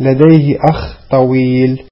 لديه أخ طويل.